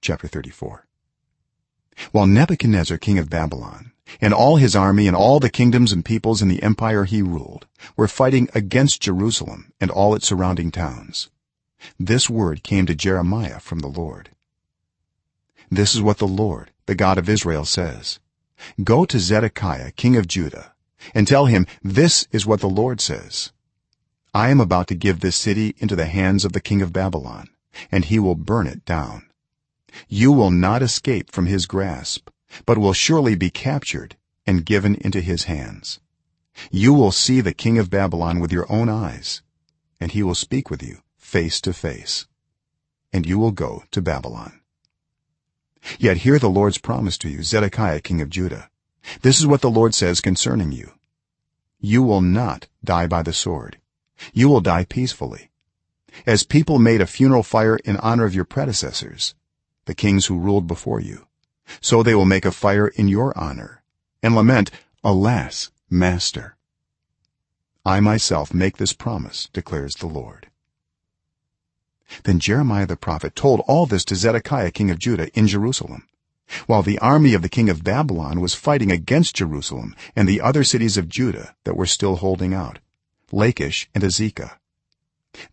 chapter 34 while nebuchadnezzar king of babylon and all his army and all the kingdoms and peoples in the empire he ruled were fighting against jerusalem and all its surrounding towns this word came to jeremiah from the lord. This is what the lord the god of israel says. Go to zedekiah king of judah and tell him this is what the lord says. I am about to give this city into the hands of the king of babylon and he will burn it down you will not escape from his grasp but will surely be captured and given into his hands. You will see the king of babylon with your own eyes and he will speak with you face to face and you will go to babylon. Yet hear the lord's promise to you zedekiah king of judah. This is what the lord says concerning you. You will not die by the sword. You will die peacefully. As people made a funeral fire in honor of your predecessors the kings who ruled before you. So they will make a fire in your honor and lament alas master i myself make this promise declares the lord. Then jeremiah the prophet told all this to zedekiah king of judah in jerusalem while the army of the king of babylon was fighting against jerusalem and the other cities of judah that were still holding out lachish and azekah.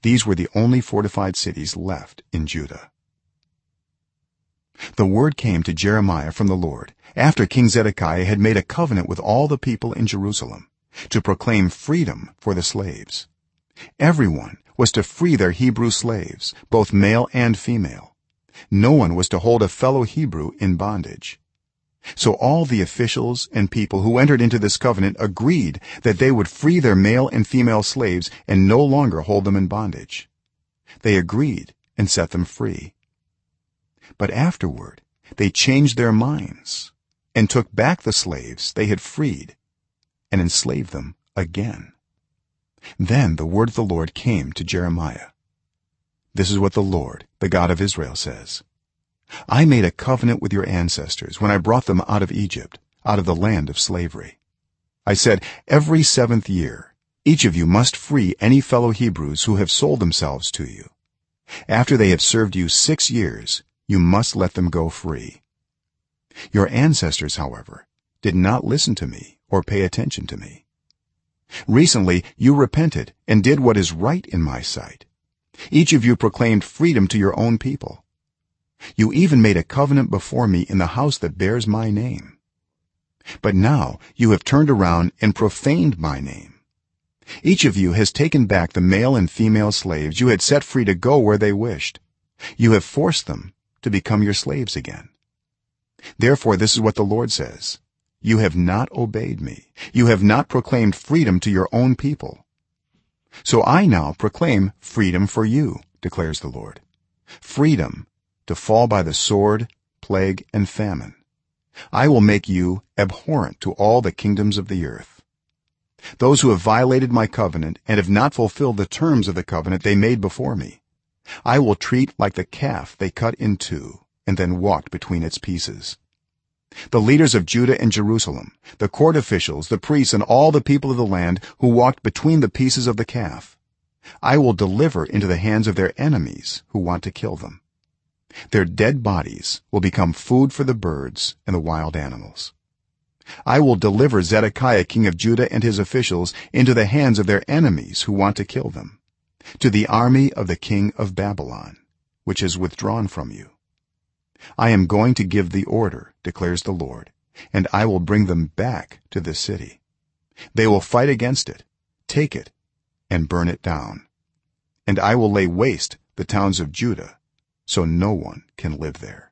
These were the only fortified cities left in judah the word came to jeremiah from the lord after king zedekiah had made a covenant with all the people in jerusalem to proclaim freedom for the slaves. Everyone was to free their hebrew slaves both male and female. No one was to hold a fellow hebrew in bondage. So all the officials and people who entered into this covenant agreed that they would free their male and female slaves and no longer hold them in bondage. They agreed and set them free but afterward they changed their minds and took back the slaves they had freed and enslaved them again. Then the word of the lord came to jeremiah. This is what the lord the god of israel says. I made a covenant with your ancestors when i brought them out of egypt out of the land of slavery. I said every 7th year each of you must free any fellow hebrews who have sold themselves to you. After they have served you 6 years you must let them go free. Your ancestors however did not listen to me or pay attention to me. Recently you repented and did what is right in my sight. Each of you proclaimed freedom to your own people. You even made a covenant before me in the house that bears my name. But now you have turned around and profaned my name. Each of you has taken back the male and female slaves you had set free to go where they wished. You have forced them to become your slaves again. Therefore this is what the lord says. You have not obeyed me. You have not proclaimed freedom to your own people. So i now proclaim freedom for you declares the lord. Freedom to fall by the sword plague and famine. I will make you abhorrent to all the kingdoms of the earth. Those who have violated my covenant and have not fulfilled the terms of the covenant they made before me i will treat like the calf they cut in two and then walked between its pieces. The leaders of judah and jerusalem the court officials the priests and all the people of the land who walked between the pieces of the calf i will deliver into the hands of their enemies who want to kill them. Their dead bodies will become food for the birds and the wild animals. I will deliver zedekiah king of judah and his officials into the hands of their enemies who want to kill them to the army of the king of babylon which is withdrawn from you. I am going to give the order declares the lord and i will bring them back to this city. They will fight against it take it and burn it down. And i will lay waste the towns of judah so no one can live there